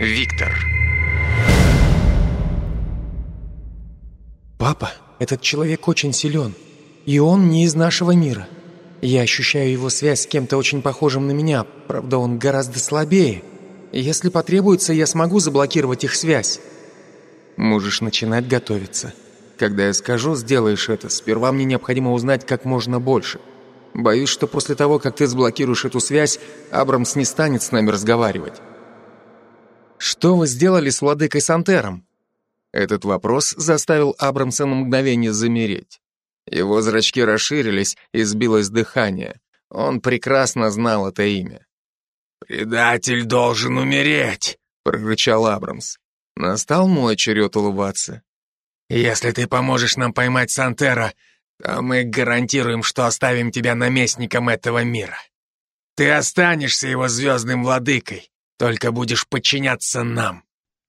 Виктор. Папа, этот человек очень силен, и он не из нашего мира. Я ощущаю его связь с кем-то очень похожим на меня, правда, он гораздо слабее. Если потребуется, я смогу заблокировать их связь. Можешь начинать готовиться. Когда я скажу, сделаешь это. Сперва мне необходимо узнать как можно больше. Боюсь, что после того, как ты заблокируешь эту связь, Абрамс не станет с нами разговаривать. Что вы сделали с владыкой Сантером? Этот вопрос заставил Абрамса на мгновение замереть. Его зрачки расширились и сбилось дыхание. Он прекрасно знал это имя. «Предатель должен умереть!» — прорычал Абрамс. Настал мой черед улыбаться. «Если ты поможешь нам поймать Сантера, то мы гарантируем, что оставим тебя наместником этого мира. Ты останешься его звездным владыкой, только будешь подчиняться нам».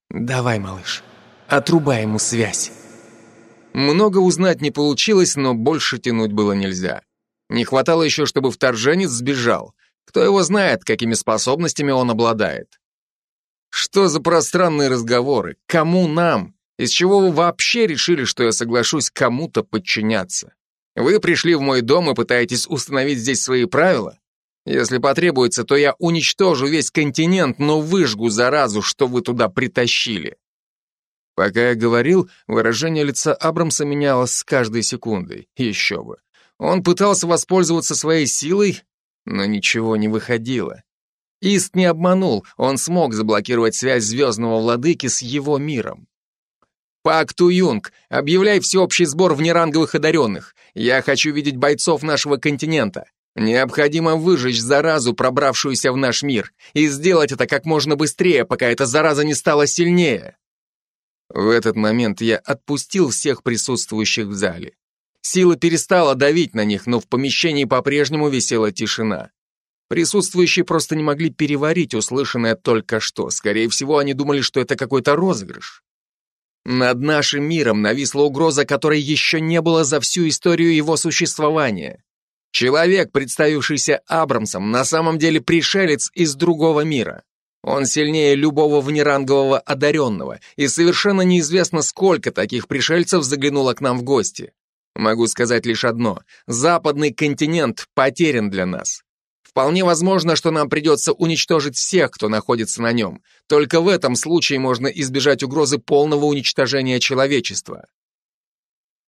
«Давай, малыш, отрубай ему связь». Много узнать не получилось, но больше тянуть было нельзя. Не хватало еще, чтобы вторженец сбежал. Кто его знает, какими способностями он обладает. Что за пространные разговоры? Кому нам? Из чего вы вообще решили, что я соглашусь кому-то подчиняться? Вы пришли в мой дом и пытаетесь установить здесь свои правила? Если потребуется, то я уничтожу весь континент, но выжгу заразу, что вы туда притащили. Пока я говорил, выражение лица Абрамса менялось с каждой секундой. Еще бы. Он пытался воспользоваться своей силой, но ничего не выходило. Ист не обманул, он смог заблокировать связь Звездного Владыки с его миром. «Пакту Юнг, объявляй всеобщий сбор внеранговых одаренных. Я хочу видеть бойцов нашего континента. Необходимо выжечь заразу, пробравшуюся в наш мир, и сделать это как можно быстрее, пока эта зараза не стала сильнее». В этот момент я отпустил всех присутствующих в зале. Сила перестала давить на них, но в помещении по-прежнему висела тишина. Присутствующие просто не могли переварить услышанное только что. Скорее всего, они думали, что это какой-то розыгрыш. Над нашим миром нависла угроза, которой еще не было за всю историю его существования. Человек, представившийся Абрамсом, на самом деле пришелец из другого мира. Он сильнее любого внерангового одаренного, и совершенно неизвестно, сколько таких пришельцев заглянуло к нам в гости. Могу сказать лишь одно. Западный континент потерян для нас. Вполне возможно, что нам придется уничтожить всех, кто находится на нем. Только в этом случае можно избежать угрозы полного уничтожения человечества.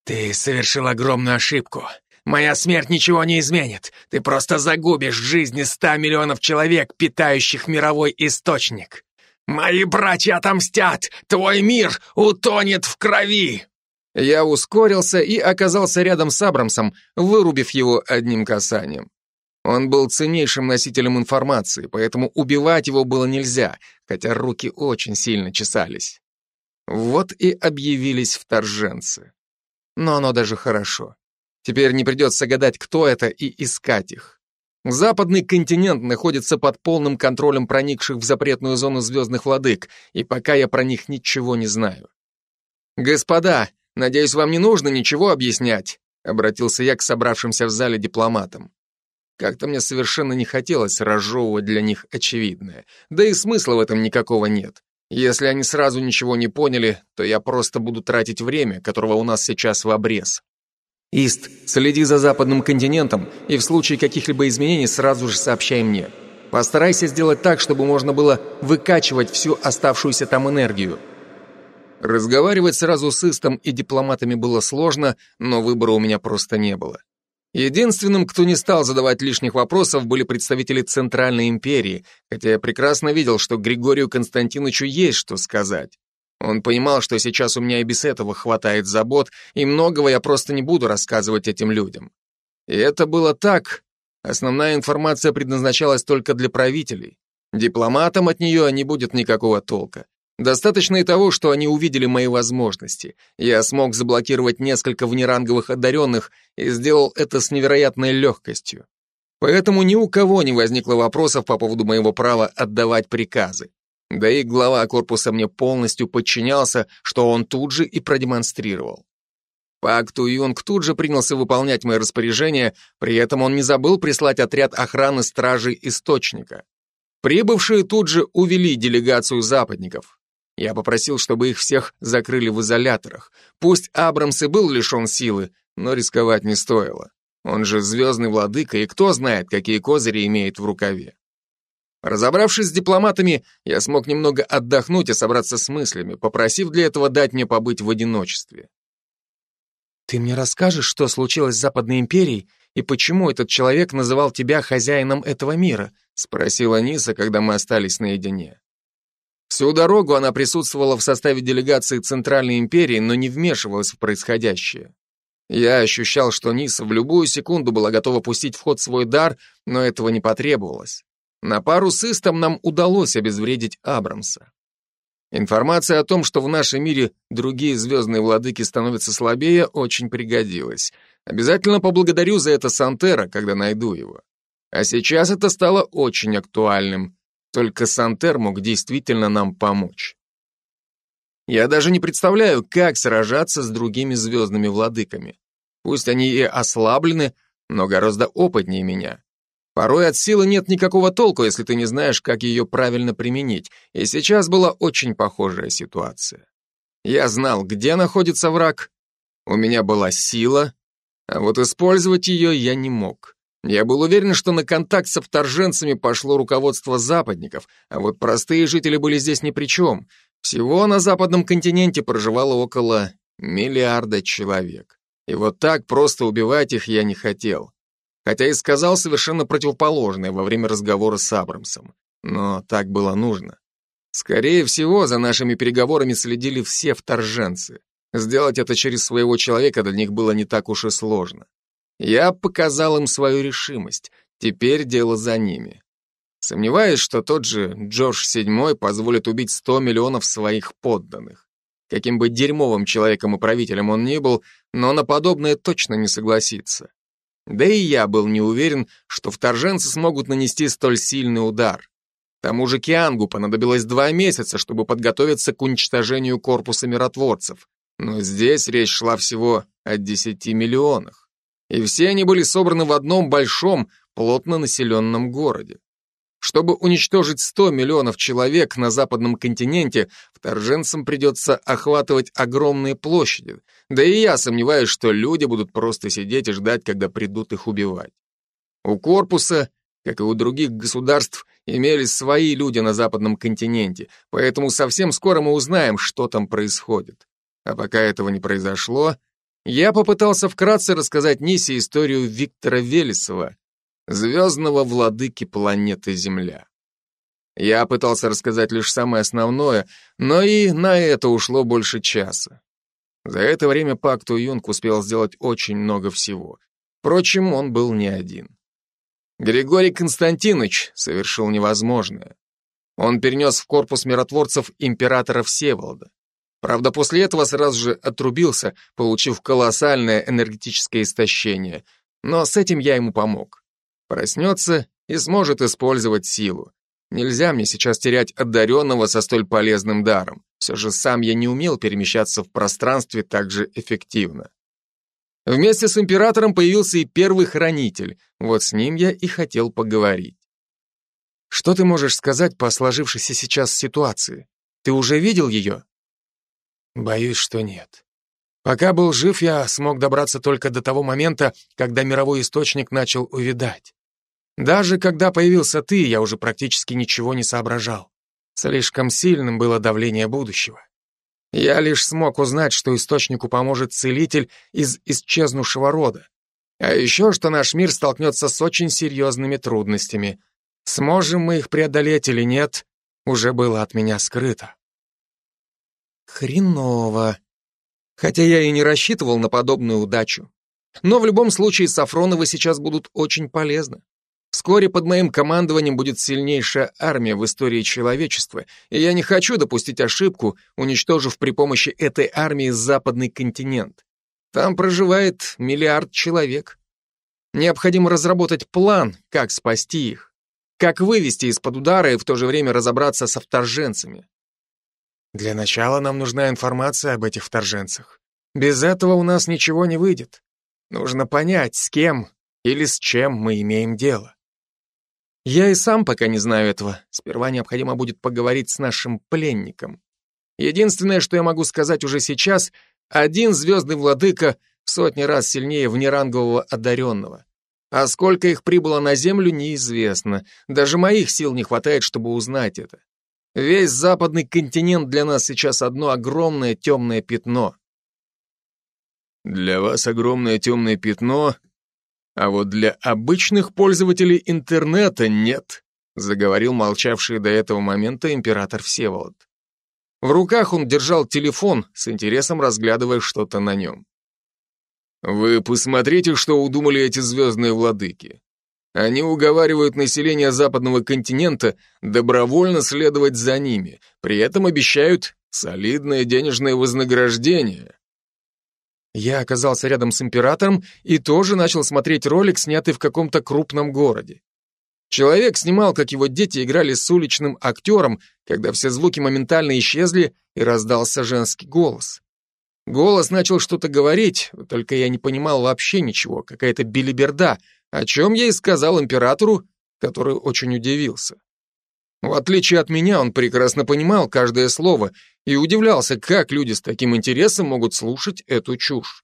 Ты совершил огромную ошибку. Моя смерть ничего не изменит. Ты просто загубишь жизни ста миллионов человек, питающих мировой источник. Мои братья отомстят. Твой мир утонет в крови. Я ускорился и оказался рядом с Абрамсом, вырубив его одним касанием. Он был ценнейшим носителем информации, поэтому убивать его было нельзя, хотя руки очень сильно чесались. Вот и объявились вторженцы. Но оно даже хорошо. Теперь не придется гадать, кто это, и искать их. Западный континент находится под полным контролем проникших в запретную зону звездных владык, и пока я про них ничего не знаю. «Господа, надеюсь, вам не нужно ничего объяснять», обратился я к собравшимся в зале дипломатам. Как-то мне совершенно не хотелось разжевывать для них очевидное. Да и смысла в этом никакого нет. Если они сразу ничего не поняли, то я просто буду тратить время, которого у нас сейчас в обрез. Ист, следи за западным континентом и в случае каких-либо изменений сразу же сообщай мне. Постарайся сделать так, чтобы можно было выкачивать всю оставшуюся там энергию. Разговаривать сразу с Истом и дипломатами было сложно, но выбора у меня просто не было. Единственным, кто не стал задавать лишних вопросов, были представители Центральной империи, хотя я прекрасно видел, что Григорию Константиновичу есть что сказать. Он понимал, что сейчас у меня и без этого хватает забот, и многого я просто не буду рассказывать этим людям. И это было так. Основная информация предназначалась только для правителей. Дипломатам от нее не будет никакого толка. Достаточно и того, что они увидели мои возможности. Я смог заблокировать несколько внеранговых одаренных и сделал это с невероятной легкостью. Поэтому ни у кого не возникло вопросов по поводу моего права отдавать приказы. Да и глава корпуса мне полностью подчинялся, что он тут же и продемонстрировал. Пак Ту Юнг тут же принялся выполнять мои распоряжения, при этом он не забыл прислать отряд охраны стражей Источника. Прибывшие тут же увели делегацию западников. Я попросил, чтобы их всех закрыли в изоляторах. Пусть Абрамс и был лишен силы, но рисковать не стоило. Он же звездный владыка, и кто знает, какие козыри имеет в рукаве. Разобравшись с дипломатами, я смог немного отдохнуть и собраться с мыслями, попросив для этого дать мне побыть в одиночестве. «Ты мне расскажешь, что случилось с Западной империей и почему этот человек называл тебя хозяином этого мира?» — спросила Ниса, когда мы остались наедине. Всю дорогу она присутствовала в составе делегации Центральной империи, но не вмешивалась в происходящее. Я ощущал, что Ниса в любую секунду была готова пустить в ход свой дар, но этого не потребовалось. На пару с Истом нам удалось обезвредить Абрамса. Информация о том, что в нашем мире другие звездные владыки становятся слабее, очень пригодилась. Обязательно поблагодарю за это Сантера, когда найду его. А сейчас это стало очень актуальным. Только Сантер мог действительно нам помочь. Я даже не представляю, как сражаться с другими звездными владыками. Пусть они и ослаблены, но гораздо опытнее меня. Порой от силы нет никакого толку, если ты не знаешь, как ее правильно применить, и сейчас была очень похожая ситуация. Я знал, где находится враг, у меня была сила, а вот использовать ее я не мог. Я был уверен, что на контакт со вторженцами пошло руководство западников, а вот простые жители были здесь ни при чем. Всего на западном континенте проживало около миллиарда человек. И вот так просто убивать их я не хотел. Хотя и сказал совершенно противоположное во время разговора с Абрамсом. Но так было нужно. Скорее всего, за нашими переговорами следили все вторженцы. Сделать это через своего человека для них было не так уж и сложно. Я показал им свою решимость. Теперь дело за ними. Сомневаюсь, что тот же Джордж VII позволит убить 100 миллионов своих подданных. Каким бы дерьмовым человеком и правителем он ни был, но на подобное точно не согласится. Да и я был не уверен, что вторженцы смогут нанести столь сильный удар. Тому же Киангу понадобилось два месяца, чтобы подготовиться к уничтожению корпуса миротворцев. Но здесь речь шла всего о 10 миллионах и все они были собраны в одном большом, плотно населенном городе. Чтобы уничтожить 100 миллионов человек на западном континенте, вторженцам придется охватывать огромные площади, да и я сомневаюсь, что люди будут просто сидеть и ждать, когда придут их убивать. У корпуса, как и у других государств, имелись свои люди на западном континенте, поэтому совсем скоро мы узнаем, что там происходит. А пока этого не произошло, я попытался вкратце рассказать Нисе историю Виктора Велесова, звездного владыки планеты Земля. Я пытался рассказать лишь самое основное, но и на это ушло больше часа. За это время Пак Ту Юнг успел сделать очень много всего. Впрочем, он был не один. Григорий Константинович совершил невозможное. Он перенес в корпус миротворцев императора Всеволода. Правда, после этого сразу же отрубился, получив колоссальное энергетическое истощение. Но с этим я ему помог. Проснется и сможет использовать силу. Нельзя мне сейчас терять одаренного со столь полезным даром. Все же сам я не умел перемещаться в пространстве так же эффективно. Вместе с императором появился и первый хранитель. Вот с ним я и хотел поговорить. Что ты можешь сказать по сложившейся сейчас ситуации? Ты уже видел ее? Боюсь, что нет. Пока был жив, я смог добраться только до того момента, когда мировой источник начал увядать. Даже когда появился ты, я уже практически ничего не соображал. Слишком сильным было давление будущего. Я лишь смог узнать, что источнику поможет целитель из исчезнувшего рода. А еще, что наш мир столкнется с очень серьезными трудностями. Сможем мы их преодолеть или нет, уже было от меня скрыто. Хреново. Хотя я и не рассчитывал на подобную удачу. Но в любом случае Сафроновы сейчас будут очень полезны. Вскоре под моим командованием будет сильнейшая армия в истории человечества, и я не хочу допустить ошибку, уничтожив при помощи этой армии западный континент. Там проживает миллиард человек. Необходимо разработать план, как спасти их, как вывести из-под удара и в то же время разобраться со вторженцами. Для начала нам нужна информация об этих вторженцах. Без этого у нас ничего не выйдет. Нужно понять, с кем или с чем мы имеем дело. Я и сам пока не знаю этого. Сперва необходимо будет поговорить с нашим пленником. Единственное, что я могу сказать уже сейчас, один звездный владыка в сотни раз сильнее внерангового одаренного. А сколько их прибыло на Землю, неизвестно. Даже моих сил не хватает, чтобы узнать это. Весь западный континент для нас сейчас одно огромное темное пятно. Для вас огромное темное пятно, а вот для обычных пользователей интернета нет, заговорил молчавший до этого момента император Всеволод. В руках он держал телефон, с интересом разглядывая что-то на нем. Вы посмотрите, что удумали эти звездные владыки. Они уговаривают население западного континента добровольно следовать за ними, при этом обещают солидное денежное вознаграждение. Я оказался рядом с императором и тоже начал смотреть ролик, снятый в каком-то крупном городе. Человек снимал, как его дети играли с уличным актером, когда все звуки моментально исчезли и раздался женский голос. Голос начал что-то говорить, только я не понимал вообще ничего, какая-то билиберда, о чем я и сказал императору, который очень удивился. В отличие от меня, он прекрасно понимал каждое слово и удивлялся, как люди с таким интересом могут слушать эту чушь.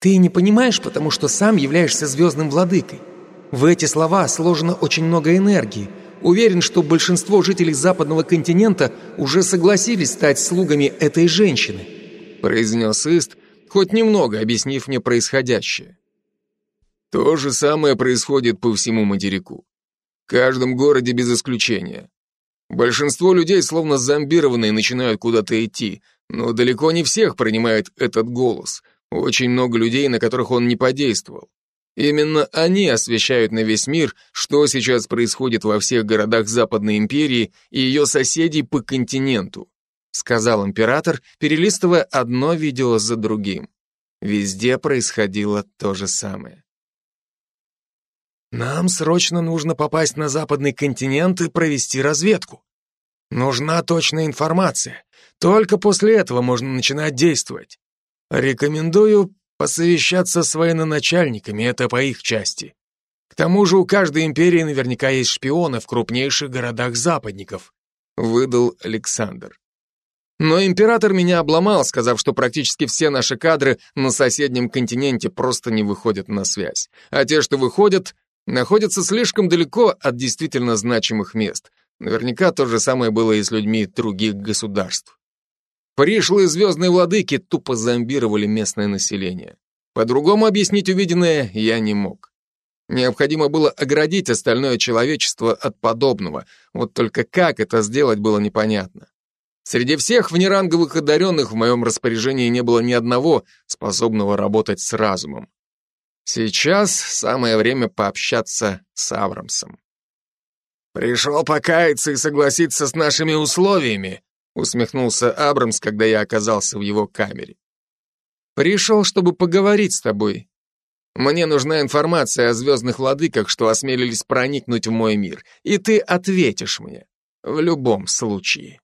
«Ты не понимаешь, потому что сам являешься звездным владыкой. В эти слова сложено очень много энергии. Уверен, что большинство жителей западного континента уже согласились стать слугами этой женщины», произнес Ист, хоть немного объяснив мне происходящее. То же самое происходит по всему материку. В каждом городе без исключения. Большинство людей словно зомбированные начинают куда-то идти, но далеко не всех принимает этот голос. Очень много людей, на которых он не подействовал. Именно они освещают на весь мир, что сейчас происходит во всех городах Западной империи и ее соседей по континенту, сказал император, перелистывая одно видео за другим. Везде происходило то же самое. Нам срочно нужно попасть на западный континент и провести разведку. Нужна точная информация. Только после этого можно начинать действовать. Рекомендую посовещаться с военачальниками, это по их части. К тому же у каждой империи наверняка есть шпионы в крупнейших городах западников, выдал Александр. Но император меня обломал, сказав, что практически все наши кадры на соседнем континенте просто не выходят на связь. А те, что выходят, находятся слишком далеко от действительно значимых мест. Наверняка то же самое было и с людьми других государств. Пришлые звездные владыки тупо зомбировали местное население. По-другому объяснить увиденное я не мог. Необходимо было оградить остальное человечество от подобного, вот только как это сделать было непонятно. Среди всех внеранговых одаренных в моем распоряжении не было ни одного, способного работать с разумом. Сейчас самое время пообщаться с Аврамсом. «Пришел покаяться и согласиться с нашими условиями», усмехнулся Абрамс, когда я оказался в его камере. «Пришел, чтобы поговорить с тобой. Мне нужна информация о звездных владыках, что осмелились проникнуть в мой мир, и ты ответишь мне. В любом случае».